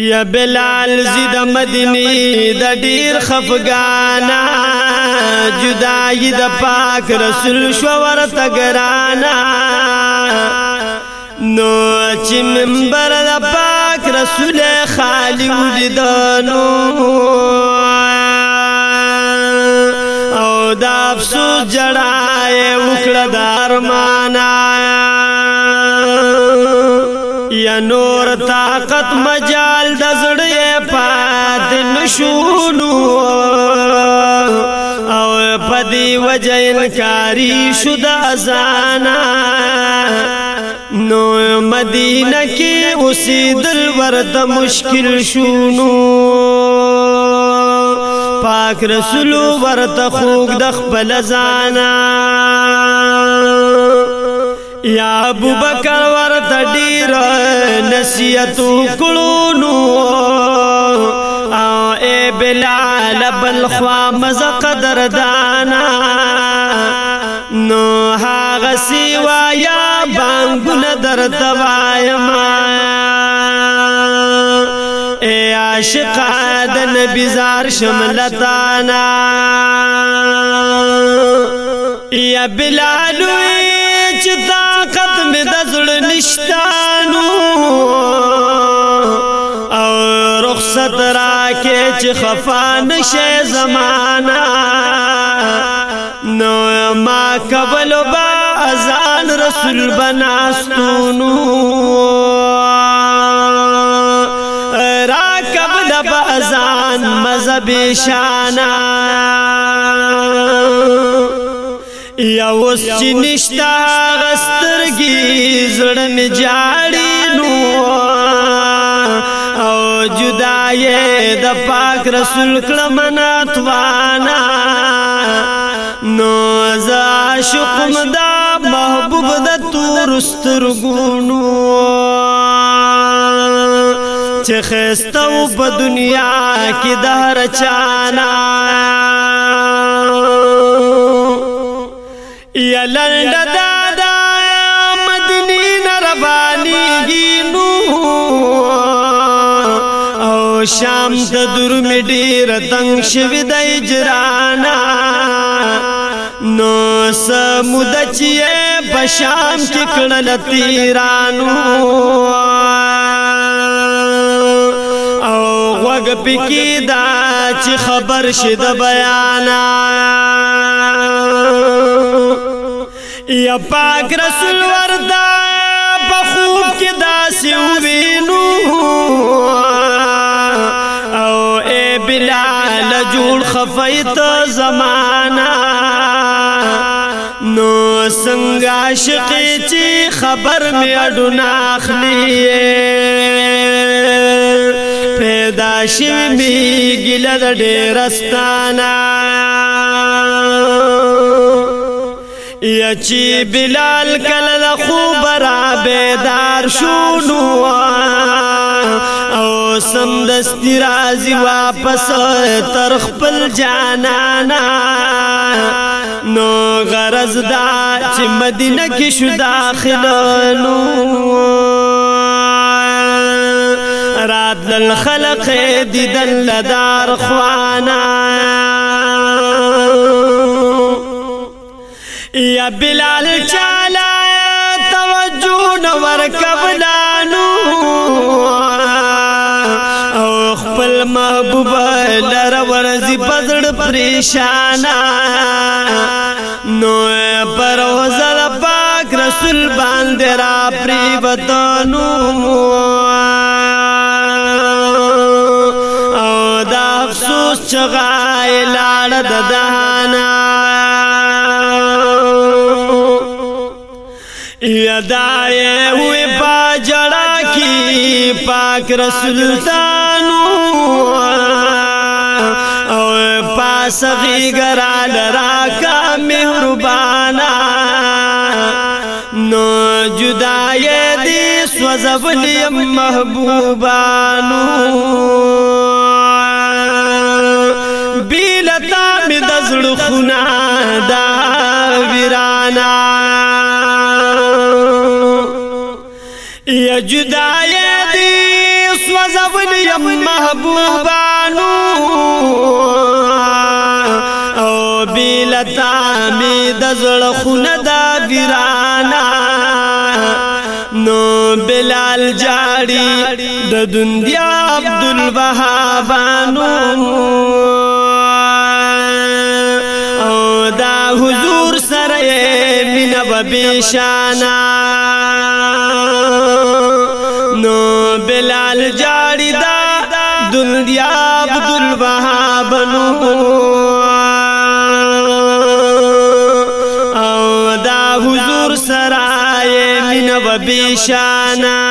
یا بلال زید مدنی د ډیر خفګانا جدای د پاک رسول شو ورته ګرانا نو چې منبر د پاک رسول خالی ولیدانو او د افسوس جړای وکړه د ارمانه مجال د زړې پات نشونو او پدی وجین کاری شود ازانا نو مدینه کې اوسېدل ورته مشکل شونو پاک رسول ورته خوګ د خپل ځانا یا ابو بکر ورته ډیر نصیحت کړو او اے بلال بل خوا مز قدر دانا نو هاغه سی وایا بانګونه درد ما اے عاشق د نبی زار شملتانا یا بلالوی طاقت میں ددل نشٹانو رخت چې خفا نشه زمانہ نو ما قبل با ازان رسول بناستونو را قبل با ازان مذہب شانہ یا اوس چې نشتا غسترګي زړه می جاړي نو او جدای د پاک رسول کلم ناتوانا نو ز عاشق مدا محبوب د تور سترګونو چې خستو په دنیا کې دهر چانا یا لند دادا مدنی نروانی گینو او شام د در میډی رتنګ شو دای نو سمود بشام په شام کې رانو پکی دا چی خبر شد بیانا یا پاک رسول وردا بخوب کی دا سی اوینو او اے بلال جول خفیت زمانا نو سنگا شقی چی خبر میں اڈو ناخلی ہے پیدا شوی می گله د ډیرستانه یا چې بلال کله د خوب را بیدار شونو او سمدستی رازی واپس تر خپل جانانا نو غرض دا چې مدینه کې شو داخلانو ذل خلق دیدن لدار خوانا یا بلال چالا توجو نور کبلانو او خپل محبوب لر ورزی پزړ پریشانا نو پر وزل پاک رسول باندې را پری وطنو چغای لاړ د دهانا یادای وې پاجړا کی پاک رسول تانو او پاسغي ګرا لرا کا مهربانا نو جدای دې سوزولیم محبوبانو تا می دزړو خونا دا ویرانا یا جدای دی سوزون یم محبوبانو او بیلتا می دزړو خونا دا ویرانا نو بلال جاری د دنیا عبد الوهابانو حبیب سره مینا و بشانا نو بلال جاړی دا دنیا عبد الوهاب نو او دا حضور سره مینا و بشانا